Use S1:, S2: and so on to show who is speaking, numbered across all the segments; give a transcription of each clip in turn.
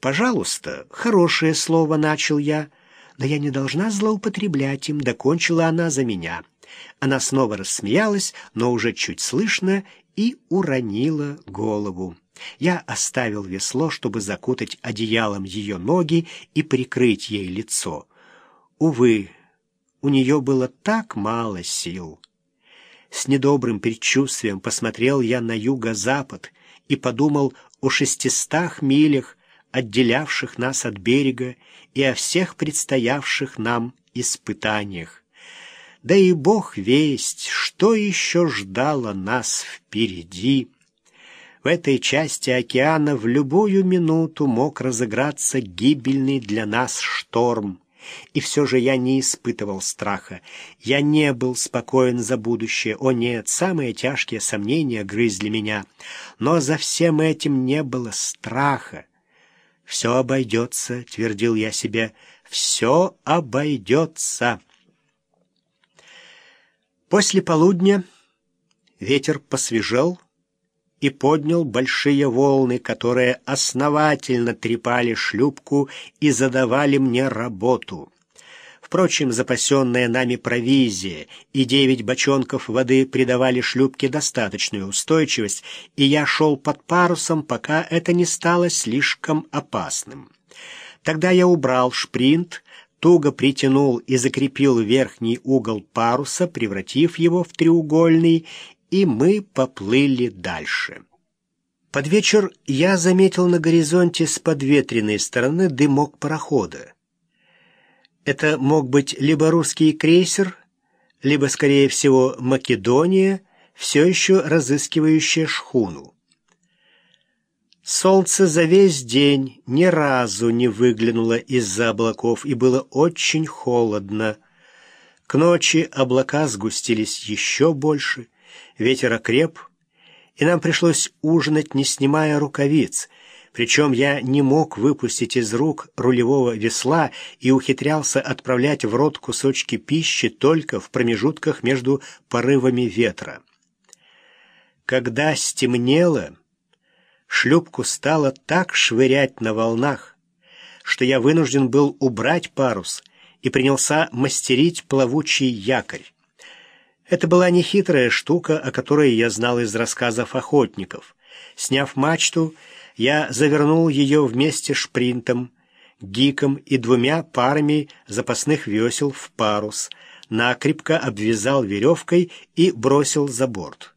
S1: «Пожалуйста, хорошее слово», — начал я, — «но я не должна злоупотреблять им», — докончила она за меня. Она снова рассмеялась, но уже чуть слышно, и уронила голову. Я оставил весло, чтобы закутать одеялом ее ноги и прикрыть ей лицо. Увы, у нее было так мало сил. С недобрым предчувствием посмотрел я на юго-запад и подумал о шестистах милях, отделявших нас от берега, и о всех предстоявших нам испытаниях. Да и Бог весть, что еще ждало нас впереди. В этой части океана в любую минуту мог разыграться гибельный для нас шторм. И все же я не испытывал страха. Я не был спокоен за будущее. О нет, самые тяжкие сомнения грызли меня. Но за всем этим не было страха. «Все обойдется», — твердил я себе, — «все обойдется». После полудня ветер посвежел и поднял большие волны, которые основательно трепали шлюпку и задавали мне работу. Впрочем, запасенная нами провизия и девять бочонков воды придавали шлюпке достаточную устойчивость, и я шел под парусом, пока это не стало слишком опасным. Тогда я убрал шпринт, туго притянул и закрепил верхний угол паруса, превратив его в треугольный, и мы поплыли дальше. Под вечер я заметил на горизонте с подветренной стороны дымок парохода. Это мог быть либо русский крейсер, либо, скорее всего, Македония, все еще разыскивающая шхуну. Солнце за весь день ни разу не выглянуло из-за облаков, и было очень холодно. К ночи облака сгустились еще больше, ветер окреп, и нам пришлось ужинать, не снимая рукавиц, причем я не мог выпустить из рук рулевого весла и ухитрялся отправлять в рот кусочки пищи только в промежутках между порывами ветра. Когда стемнело, шлюпку стало так швырять на волнах, что я вынужден был убрать парус и принялся мастерить плавучий якорь. Это была нехитрая штука, о которой я знал из рассказов охотников. Сняв мачту, я завернул ее вместе шпринтом, гиком и двумя парами запасных весел в парус, накрепко обвязал веревкой и бросил за борт.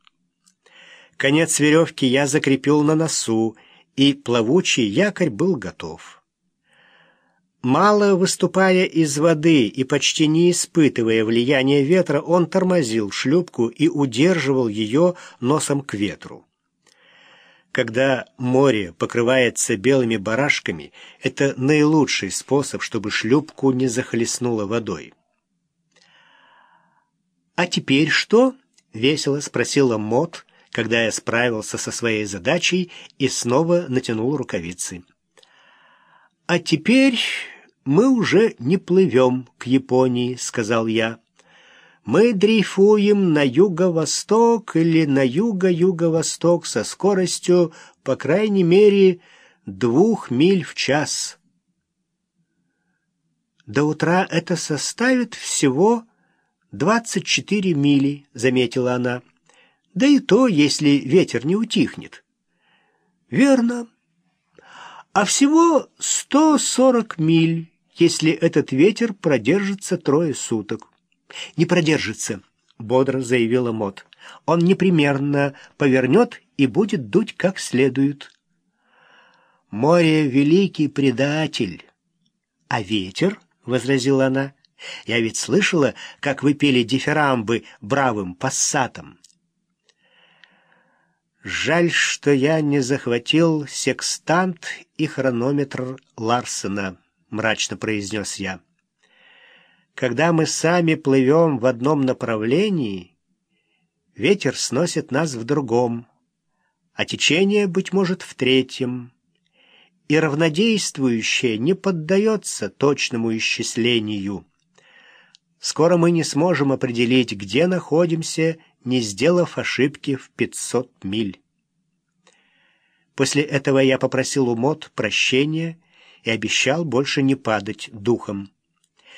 S1: Конец веревки я закрепил на носу, и плавучий якорь был готов. Мало выступая из воды и почти не испытывая влияния ветра, он тормозил шлюпку и удерживал ее носом к ветру. Когда море покрывается белыми барашками, это наилучший способ, чтобы шлюпку не захлестнуло водой. «А теперь что?» — весело спросила Мот, когда я справился со своей задачей и снова натянул рукавицы. «А теперь мы уже не плывем к Японии», — сказал я. «Мы дрейфуем на юго-восток или на юго-юго-восток со скоростью, по крайней мере, двух миль в час». «До утра это составит всего двадцать четыре мили», — заметила она. Да и то, если ветер не утихнет. Верно. А всего сто сорок миль, если этот ветер продержится трое суток. Не продержится, бодро заявила Мот. Он непременно повернет и будет дуть как следует. Море — великий предатель. А ветер, — возразила она, — я ведь слышала, как вы пели дифирамбы бравым пассатам. Жаль, что я не захватил секстант и хронометр Ларсена, мрачно произнес я. Когда мы сами плывем в одном направлении, ветер сносит нас в другом, а течение, быть может, в третьем. И равнодействующее не поддается точному исчислению. Скоро мы не сможем определить, где находимся не сделав ошибки в 500 миль. После этого я попросил у Мот прощения и обещал больше не падать духом.